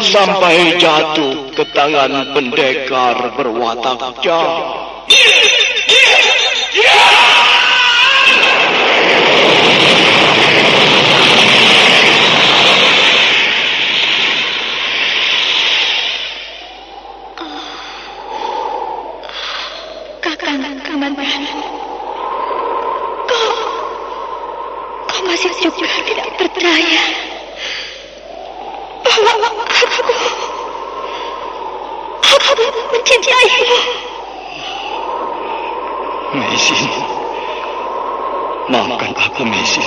sampai jatuh ke tangan pendekar berwatak jahat. Kau, kau masih juga tidak percaya bahwa aku, aku mencintaimu. Mesin. Maafkan aku. Mesin.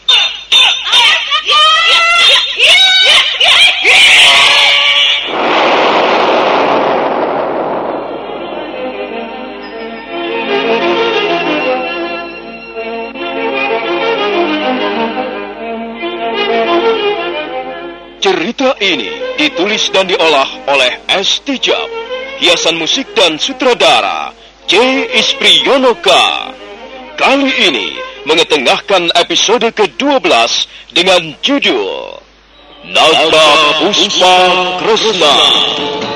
Cerita ini ditulis dan diolah oleh S. Tijab, hiasan musik dan sutradara C. Ispriyonoka. Kali ini mengetengahkan episode ke-12 dengan judul Naga Puspa Kresna. Dalam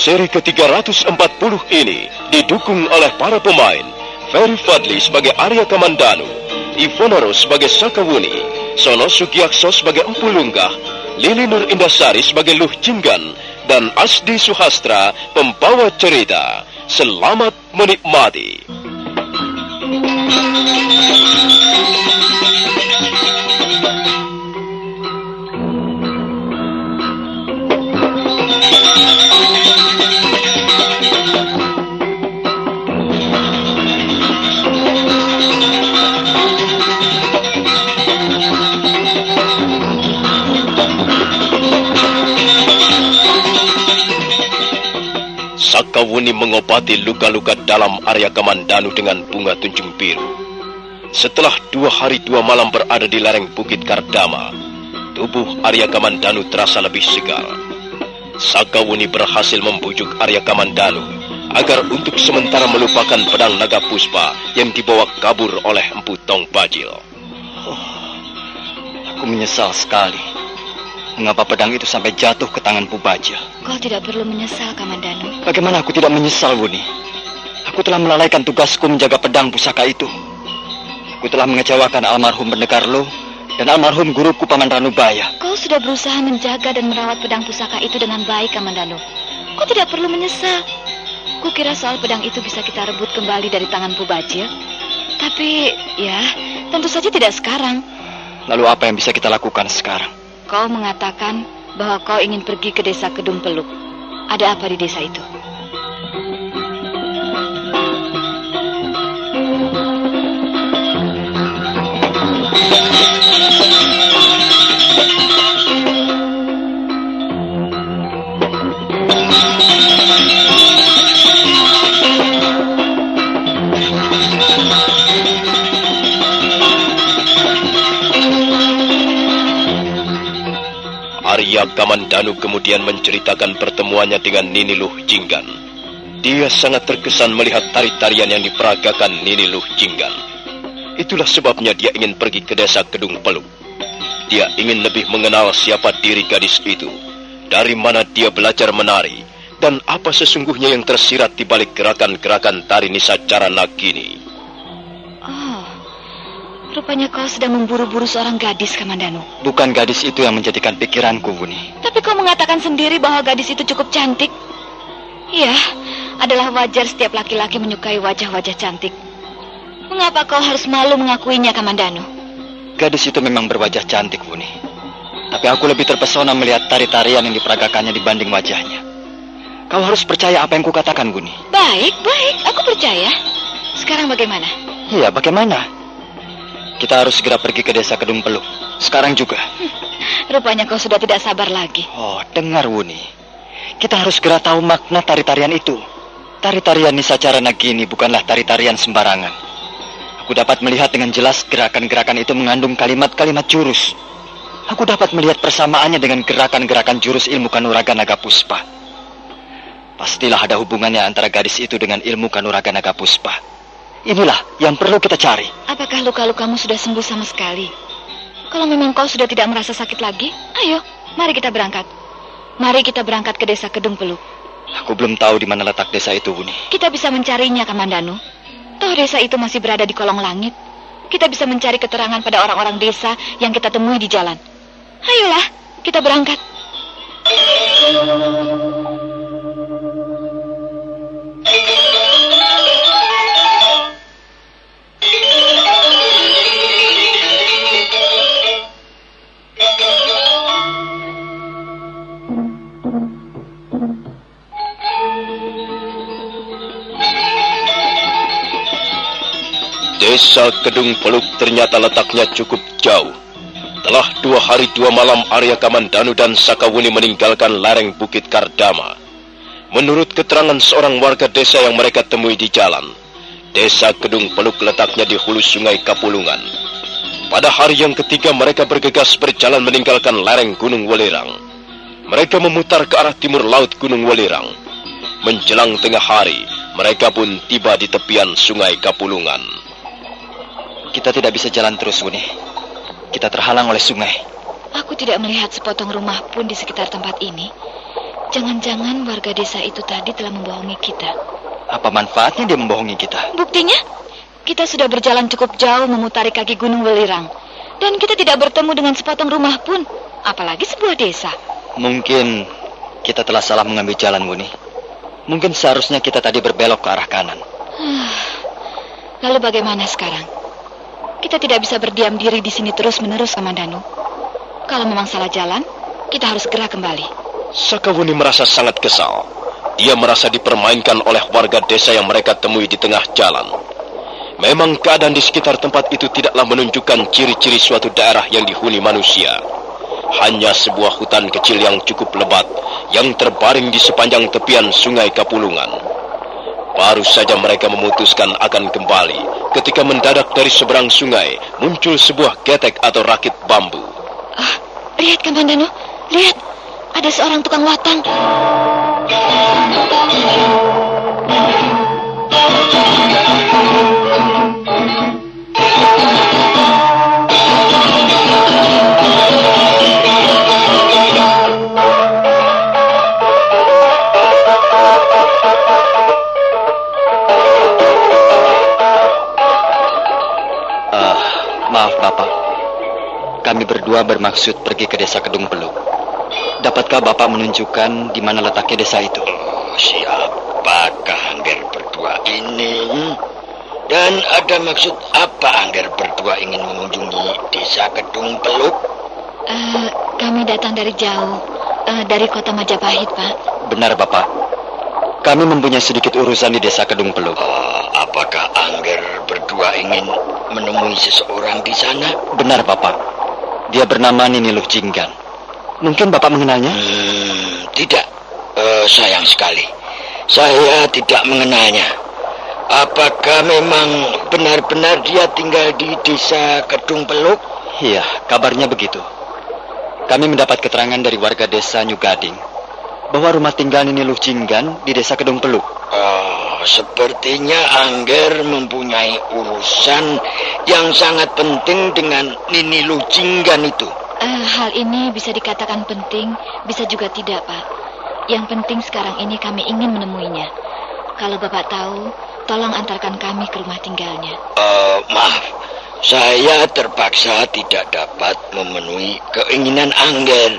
seri ke-340 ini didukung oleh para pemain Ferry Fadli sebagai Arya Kamandanu, Ivonaro sebagai Sakawuni, Sono Sugiyakso sebagai Empu Lunggah, Lili Nur Indasari sebagai Luh Jinggan, dan Asdi Suhastra pembawa cerita. Selamat menikmati. Mengobati luka-luka dalam Arya Kamandanu dengan bunga tunjung biru. Setelah dua hari dua malam berada di lereng Bukit Kardama, tubuh Arya Kamandanu terasa lebih segar. Sakawuni berhasil membujuk Arya Kamandanu agar untuk sementara melupakan pedang naga puspa yang dibawa kabur oleh Empu Tong Bajil. Aku menyesal sekali. Mengapa pedang itu sampai jatuh ke tangan Pubaja? Kau tidak perlu menyesal, Kamandanu. Bagaimana aku tidak menyesal, Wuni? Aku telah melalaikan tugasku menjaga pedang pusaka itu. Aku telah mengecewakan almarhum pendekar Lo dan almarhum guruku Paman Ranubaya. Kau sudah berusaha menjaga dan merawat pedang pusaka itu dengan baik, Kamandanu. Kau tidak perlu menyesal. Kukira soal pedang itu bisa kita rebut kembali dari tangan Pubajil. Tapi, ya, tentu saja tidak sekarang. Lalu apa yang bisa kita lakukan sekarang? Kau mengatakan bahwa kau ingin pergi ke desa Kedung Peluk. Ada apa di desa itu? Kamandanu kemudian menceritakan pertemuannya dengan Nini Luh Jinggan. Dia sangat terkesan melihat tari-tarian yang diperagakan Nini Luh Jinggan. Itulah sebabnya dia ingin pergi ke desa Kedung Peluk. Dia ingin lebih mengenal siapa diri gadis itu, dari mana dia belajar menari, dan apa sesungguhnya yang tersirat di balik gerakan-gerakan tari Nisa Cara Nagini. Rupanya kau sedang memburu-buru seorang gadis, Kamandanu. Bukan gadis itu yang menjadikan pikiranku, Wuni. Tapi kau mengatakan sendiri bahwa gadis itu cukup cantik. Iya, adalah wajar setiap laki-laki menyukai wajah-wajah cantik. Mengapa kau harus malu mengakuinya, Kamandanu? Gadis itu memang berwajah cantik, Wuni. Tapi aku lebih terpesona melihat tari-tarian yang diperagakannya dibanding wajahnya. Kau harus percaya apa yang kukatakan, Guni. Baik, baik, aku percaya. Sekarang bagaimana? Iya, bagaimana? Kita harus segera pergi ke desa Kedung Peluk. Sekarang juga. Rupanya kau sudah tidak sabar lagi. Oh, dengar, Wuni. Kita harus segera tahu makna tari-tarian itu. Tari-tarian Nisa Cara Nagini bukanlah tari-tarian sembarangan. Aku dapat melihat dengan jelas gerakan-gerakan itu mengandung kalimat-kalimat jurus. Aku dapat melihat persamaannya dengan gerakan-gerakan jurus ilmu kanuraga naga puspa. Pastilah ada hubungannya antara gadis itu dengan ilmu kanuraga naga puspa. Inilah yang perlu kita cari. Apakah luka-lukamu sudah sembuh sama sekali? Kalau memang kau sudah tidak merasa sakit lagi, ayo, mari kita berangkat. Mari kita berangkat ke desa Kedung Peluk. Aku belum tahu di mana letak desa itu, Buni. Kita bisa mencarinya, Kamandanu. Toh desa itu masih berada di kolong langit. Kita bisa mencari keterangan pada orang-orang desa yang kita temui di jalan. Ayolah, kita berangkat. Desa Kedung Peluk ternyata letaknya cukup jauh. Telah dua hari dua malam Arya Kamandanu dan Sakawuni meninggalkan lereng Bukit Kardama. Menurut keterangan seorang warga desa yang mereka temui di jalan, desa Kedung Peluk letaknya di hulu sungai Kapulungan. Pada hari yang ketiga mereka bergegas berjalan meninggalkan lereng Gunung Welirang. Mereka memutar ke arah timur laut Gunung Welirang. Menjelang tengah hari, mereka pun tiba di tepian sungai Kapulungan. Kita tidak bisa jalan terus, Buni. Kita terhalang oleh sungai. Aku tidak melihat sepotong rumah pun di sekitar tempat ini. Jangan-jangan warga desa itu tadi telah membohongi kita. Apa manfaatnya dia membohongi kita? Buktinya, kita sudah berjalan cukup jauh memutari kaki Gunung Welirang. Dan kita tidak bertemu dengan sepotong rumah pun. Apalagi sebuah desa. Mungkin kita telah salah mengambil jalan, Buni. Mungkin seharusnya kita tadi berbelok ke arah kanan. Lalu bagaimana sekarang? Kita tidak bisa berdiam diri di sini terus-menerus, Kamandanu. Kalau memang salah jalan, kita harus segera kembali. Sakawuni merasa sangat kesal. Dia merasa dipermainkan oleh warga desa yang mereka temui di tengah jalan. Memang keadaan di sekitar tempat itu tidaklah menunjukkan ciri-ciri suatu daerah yang dihuni manusia. Hanya sebuah hutan kecil yang cukup lebat yang terbaring di sepanjang tepian sungai Kapulungan. Baru saja mereka memutuskan akan kembali ketika mendadak dari seberang sungai muncul sebuah getek atau rakit bambu. Ah, lihat Kamandano, lihat. Ada seorang tukang watang. Berdua bermaksud pergi ke desa Kedung Peluk. Dapatkah Bapak menunjukkan di mana letaknya desa itu? Oh, siapakah Angger berdua ini? Dan ada maksud apa Angger berdua ingin mengunjungi desa Kedung Peluk? Uh, kami datang dari jauh, uh, dari kota Majapahit, Pak. Benar, Bapak. Kami mempunyai sedikit urusan di desa Kedung Peluk. Oh, apakah Angger berdua ingin menemui seseorang di sana? Benar, Bapak. Dia bernama Nini Luh Jinggan. Mungkin Bapak mengenalnya? Hmm, tidak. Uh, sayang sekali. Saya tidak mengenalnya. Apakah memang benar-benar dia tinggal di desa Kedung Peluk? Iya, kabarnya begitu. kami mendapat keterangan dari warga desa Nyugading bahwa rumah tinggal Nini Lucinggan di desa Kedung Peluk. Oh, sepertinya Angger mempunyai urusan yang sangat penting dengan Nini Lucinggan itu. Uh, hal ini bisa dikatakan penting, bisa juga tidak, Pak. Yang penting sekarang ini kami ingin menemuinya. Kalau Bapak tahu, tolong antarkan kami ke rumah tinggalnya. Uh, maaf, saya terpaksa tidak dapat memenuhi keinginan Angger.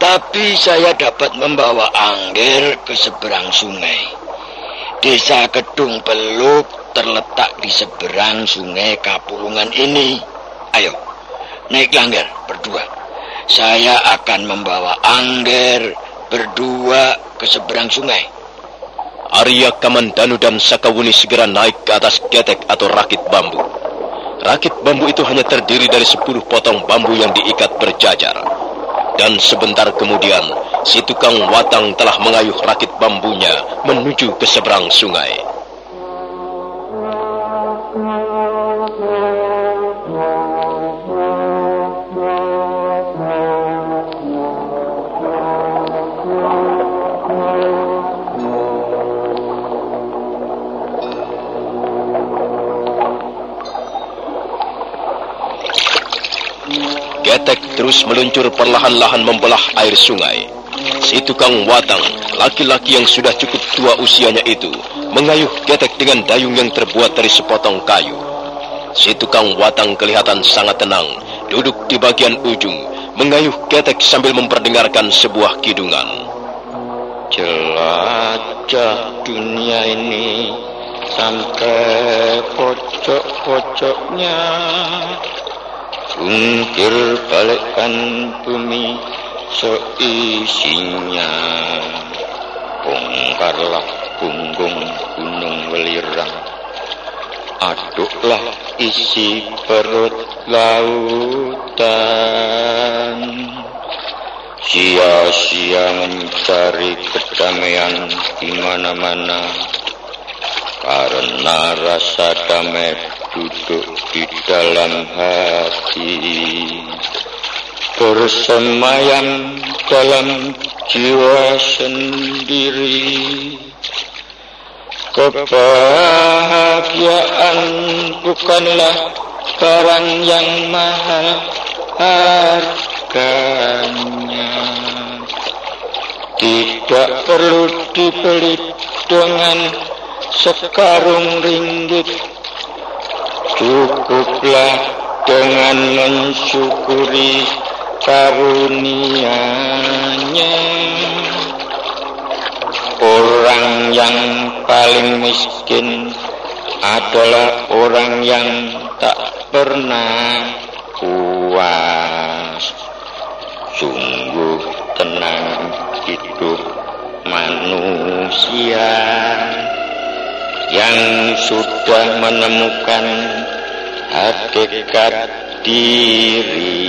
Tapi saya dapat membawa Angger ke seberang sungai. Desa Kedung Peluk terletak di seberang sungai Kapulungan ini. Ayo, naik Angger berdua. Saya akan membawa Angger berdua ke seberang sungai. Arya Kamandanu dan Sakawuni segera naik ke atas ketek atau rakit bambu. Rakit bambu itu hanya terdiri dari sepuluh potong bambu yang diikat berjajar. Dan sebentar kemudian, si tukang watang telah mengayuh rakit bambunya menuju ke seberang sungai. Terus meluncur perlahan-lahan membelah air sungai. Si tukang watang, laki-laki yang sudah cukup tua usianya itu, mengayuh ketek dengan dayung yang terbuat dari sepotong kayu. Si tukang watang kelihatan sangat tenang, duduk di bagian ujung, mengayuh ketek sambil memperdengarkan sebuah kidungan. Jelajah dunia ini sampai pojok-pojoknya Ungkir balikkan bumi seisinya. Bongkarlah punggung gunung welirang. Aduklah isi perut lautan. Sia-sia mencari kedamaian di mana-mana Karena rasa damai duduk di dalam hati. Bersemayam dalam jiwa sendiri. Kebahagiaan bukanlah barang yang mahal harganya. Tidak perlu dibeli dengan sekarung ringgit Cukuplah dengan mensyukuri karunia-Nya. Orang yang paling miskin adalah orang yang tak pernah puas. Sungguh tenang hidup manusia yang sudah menemukan hakikat dirinya.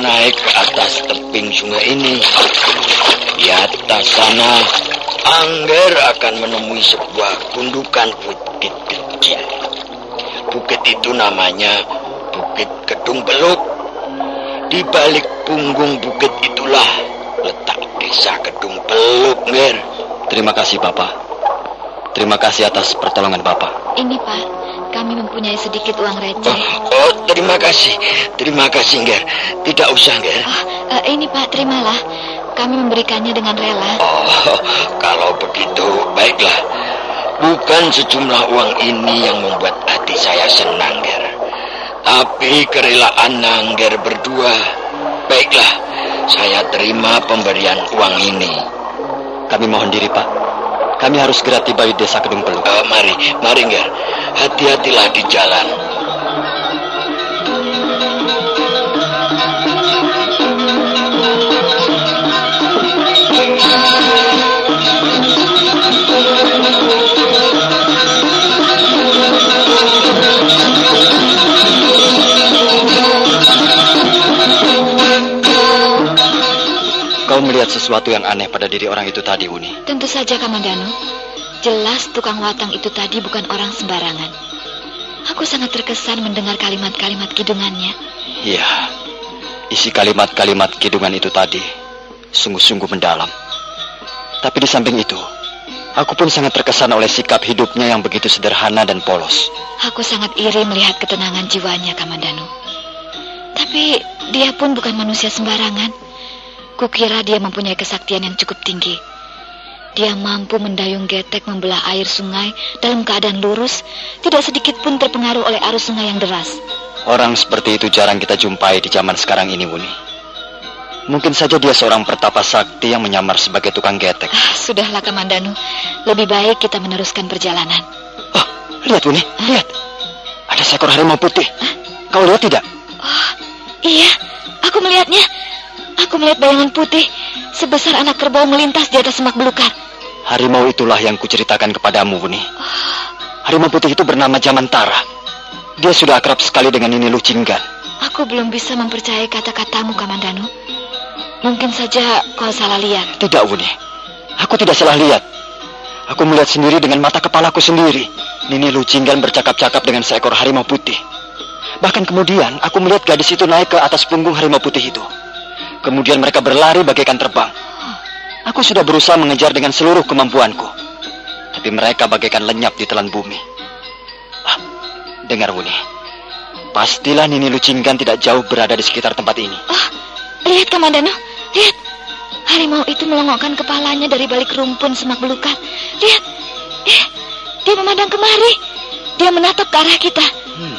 Naik ke atas tebing sungai ini. Di atas sana, Angger akan menemui sebuah gundukan bukit kecil. Bukit itu namanya Bukit Kedung Beluk. Di balik punggung bukit itulah letak desa Kedung Beluk, Ger. Terima kasih, Bapak. Terima kasih atas pertolongan Bapak. Ini, Pak, kami mempunyai sedikit uang receh. Oh, oh, terima kasih. Terima kasih, Ger. Tidak usah, Ger. Oh, eh, ini, Pak, terimalah. Kami memberikannya dengan rela. Oh, kalau begitu, baiklah. Bukan sejumlah uang ini yang membuat hati saya senang, Ger. Tapi kerelaan Angger berdua. Baiklah, saya terima pemberian uang ini. Kami mohon diri, Pak. Kami harus segera tiba di desa Kedung Peluk. Eh, mari, mari, Ger hati-hatilah di jalan. Kau melihat sesuatu yang aneh pada diri orang itu tadi, Uni? Tentu saja, Kamandano. Jelas tukang watang itu tadi bukan orang sembarangan. Aku sangat terkesan mendengar kalimat-kalimat kidungannya. Iya, isi kalimat-kalimat kidungan itu tadi sungguh-sungguh mendalam. Tapi di samping itu, aku pun sangat terkesan oleh sikap hidupnya yang begitu sederhana dan polos. Aku sangat iri melihat ketenangan jiwanya, Kamandanu. Tapi dia pun bukan manusia sembarangan. Kukira dia mempunyai kesaktian yang cukup tinggi. Dia mampu mendayung getek membelah air sungai dalam keadaan lurus, tidak sedikit pun terpengaruh oleh arus sungai yang deras. Orang seperti itu jarang kita jumpai di zaman sekarang ini, Wuni. Mungkin saja dia seorang pertapa sakti yang menyamar sebagai tukang getek. Ah, sudahlah, Kamandanu. Lebih baik kita meneruskan perjalanan. Oh, lihat, Wuni. Lihat. Ada seekor harimau putih. Kau lihat tidak? Oh, iya. Aku melihatnya. Aku melihat bayangan putih sebesar anak kerbau melintas di atas semak belukar. Harimau itulah yang kuceritakan kepadamu, Buni. Harimau putih itu bernama Jamantara. Dia sudah akrab sekali dengan Nini Lucinggan. Aku belum bisa mempercayai kata-katamu, Kamandanu. Mungkin saja kau salah lihat. Tidak, Buni. Aku tidak salah lihat. Aku melihat sendiri dengan mata kepalaku sendiri. Nini Lucinggan bercakap-cakap dengan seekor harimau putih. Bahkan kemudian aku melihat gadis itu naik ke atas punggung harimau putih itu. Kemudian mereka berlari bagaikan terbang. Aku sudah berusaha mengejar dengan seluruh kemampuanku. Tapi mereka bagaikan lenyap di telan bumi. Ah, dengar Wuni. Pastilah Nini Lucinggan tidak jauh berada di sekitar tempat ini. Oh, lihat Kamandano. Lihat. Harimau itu melongokkan kepalanya dari balik rumpun semak belukar. Lihat. Eh, dia memandang kemari. Dia menatap ke arah kita. Hmm.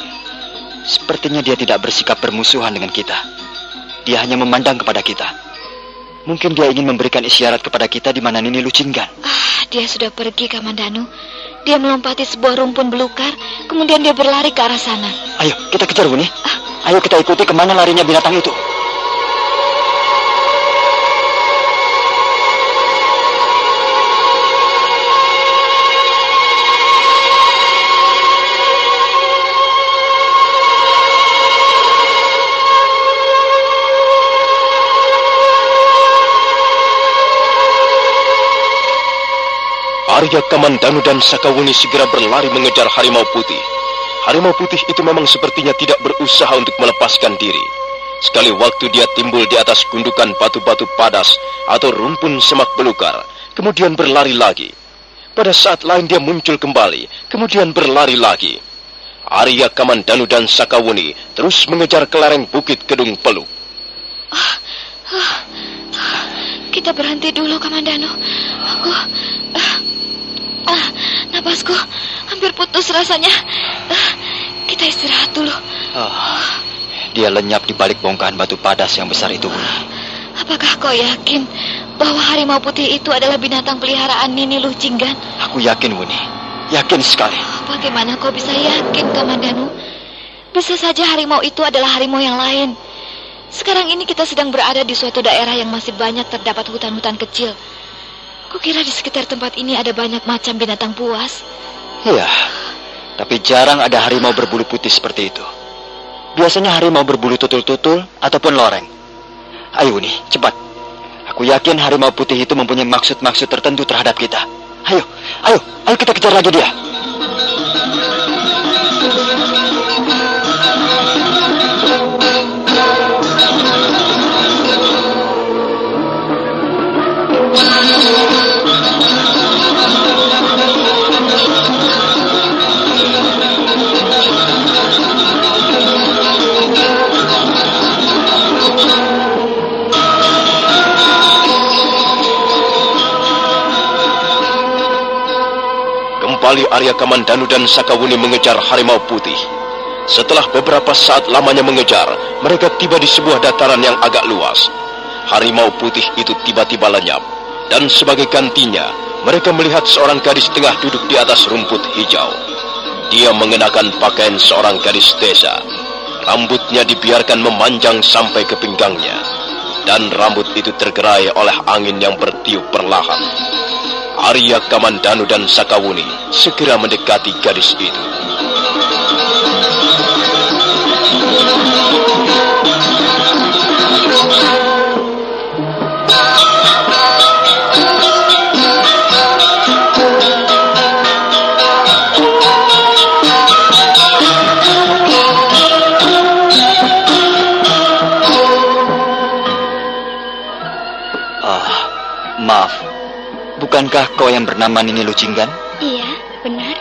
Sepertinya dia tidak bersikap bermusuhan dengan kita. Dia hanya memandang kepada kita. Mungkin dia ingin memberikan isyarat kepada kita di mana Nini Lucinggan. Ah, dia sudah pergi, Kamandanu. Dia melompati sebuah rumpun belukar, kemudian dia berlari ke arah sana. Ayo, kita kejar, Buni. Ah. Ayo kita ikuti ke mana larinya binatang itu. Arya Kamandanu dan Sakawuni segera berlari mengejar harimau putih. Harimau putih itu memang sepertinya tidak berusaha untuk melepaskan diri. Sekali waktu dia timbul di atas gundukan batu-batu padas atau rumpun semak belukar, kemudian berlari lagi. Pada saat lain dia muncul kembali, kemudian berlari lagi. Arya Kamandanu dan Sakawuni terus mengejar ke lereng bukit Kedung Peluk. Ah, ah, kita berhenti dulu, Kamandanu. Oh, ah, Ah, napasku hampir putus rasanya. Ah, kita istirahat dulu. Oh, dia lenyap di balik bongkahan batu padas yang besar itu, Buni. Apakah kau yakin bahwa harimau putih itu adalah binatang peliharaan Nini Lucinggan? Aku yakin, Buni. Yakin sekali. Bagaimana kau bisa yakin, Kamandanu? Bisa saja harimau itu adalah harimau yang lain. Sekarang ini kita sedang berada di suatu daerah yang masih banyak terdapat hutan-hutan kecil. Kukira di sekitar tempat ini ada banyak macam binatang buas. Iya, tapi jarang ada harimau berbulu putih seperti itu. Biasanya harimau berbulu tutul-tutul ataupun loreng. Ayo nih, cepat. Aku yakin harimau putih itu mempunyai maksud-maksud tertentu terhadap kita. Ayo, ayo, ayo kita kejar lagi dia. Kembali Arya Kamandanu dan Sakawuni mengejar harimau putih. Setelah beberapa saat lamanya mengejar, mereka tiba di sebuah dataran yang agak luas. Harimau putih itu tiba-tiba lenyap, dan sebagai gantinya, mereka melihat seorang gadis tengah duduk di atas rumput hijau. Dia mengenakan pakaian seorang gadis desa. Rambutnya dibiarkan memanjang sampai ke pinggangnya, dan rambut itu tergerai oleh angin yang bertiup perlahan. Arya Kamandanu dan Sakawuni segera mendekati gadis itu. Bukankah kau yang bernama Nini Lucinggan? Iya, benar.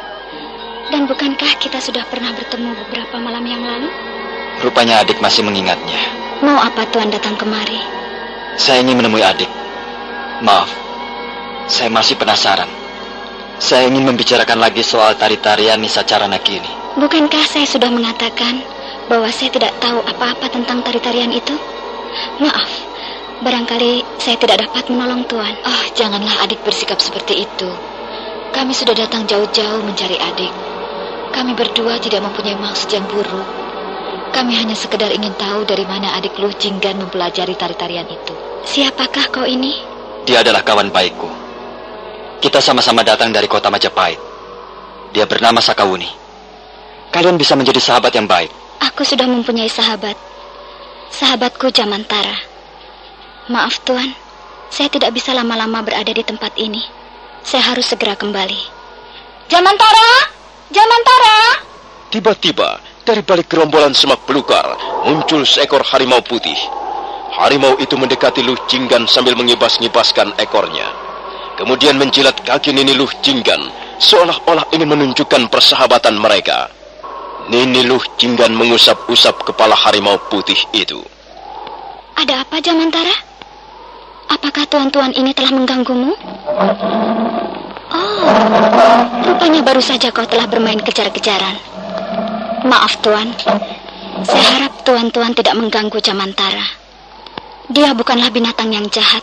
Dan bukankah kita sudah pernah bertemu beberapa malam yang lalu? Rupanya adik masih mengingatnya. Mau apa Tuan datang kemari? Saya ingin menemui adik. Maaf, saya masih penasaran. Saya ingin membicarakan lagi soal tari-tarian Nisa Carana ini. Bukankah saya sudah mengatakan bahwa saya tidak tahu apa-apa tentang tari-tarian itu? Maaf, barangkali saya tidak dapat menolong Tuan. Oh, janganlah adik bersikap seperti itu. Kami sudah datang jauh-jauh mencari adik. Kami berdua tidak mempunyai maksud yang buruk. Kami hanya sekedar ingin tahu dari mana adik Luh Jinggan mempelajari tari-tarian itu. Siapakah kau ini? Dia adalah kawan baikku. Kita sama-sama datang dari kota Majapahit. Dia bernama Sakawuni. Kalian bisa menjadi sahabat yang baik. Aku sudah mempunyai sahabat. Sahabatku Jamantara. Maaf Tuan, saya tidak bisa lama-lama berada di tempat ini. Saya harus segera kembali. Jamantara! Jamantara! Tiba-tiba, dari balik gerombolan semak belukar, muncul seekor harimau putih. Harimau itu mendekati Luh Jinggan sambil mengibas-ngibaskan ekornya kemudian menjilat kaki Nini Luh Jinggan seolah-olah ingin menunjukkan persahabatan mereka. Nini Luh Jinggan mengusap-usap kepala harimau putih itu. Ada apa, Jamantara? Apakah tuan-tuan ini telah mengganggumu? Oh, rupanya baru saja kau telah bermain kejar-kejaran. Maaf, Tuan. Saya harap tuan-tuan tidak mengganggu Jamantara. Dia bukanlah binatang yang jahat.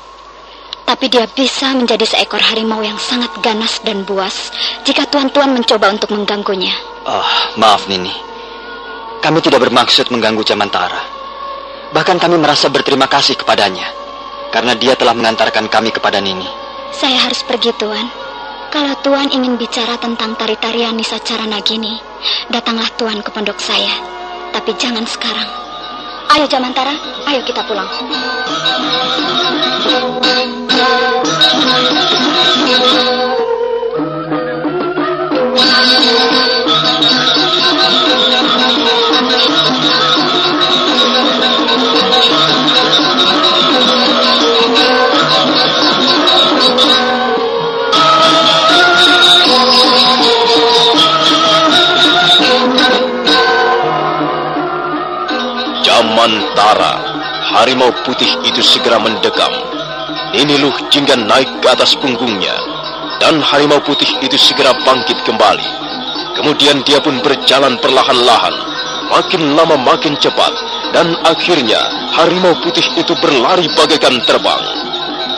Tapi dia bisa menjadi seekor harimau yang sangat ganas dan buas jika tuan-tuan mencoba untuk mengganggunya. Oh, maaf Nini. Kami tidak bermaksud mengganggu Jamantara. Bahkan kami merasa berterima kasih kepadanya karena dia telah mengantarkan kami kepada Nini. Saya harus pergi, Tuan. Kalau Tuan ingin bicara tentang tari-tarian Nisa Carana gini, datanglah Tuan ke pondok saya. Tapi jangan sekarang. Ayo Jamantara, ayo kita pulang. Jamantara, harimau putih itu segera mendekam ini Luh Jinggan naik ke atas punggungnya, dan harimau putih itu segera bangkit kembali. Kemudian dia pun berjalan perlahan-lahan, makin lama makin cepat, dan akhirnya harimau putih itu berlari bagaikan terbang.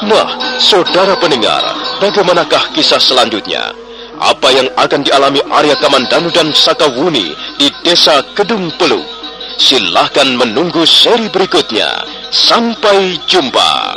Nah, saudara pendengar, bagaimanakah kisah selanjutnya? Apa yang akan dialami Arya Kamandanu dan Sakawuni di desa Kedung Peluk? Silahkan menunggu seri berikutnya. Sampai jumpa.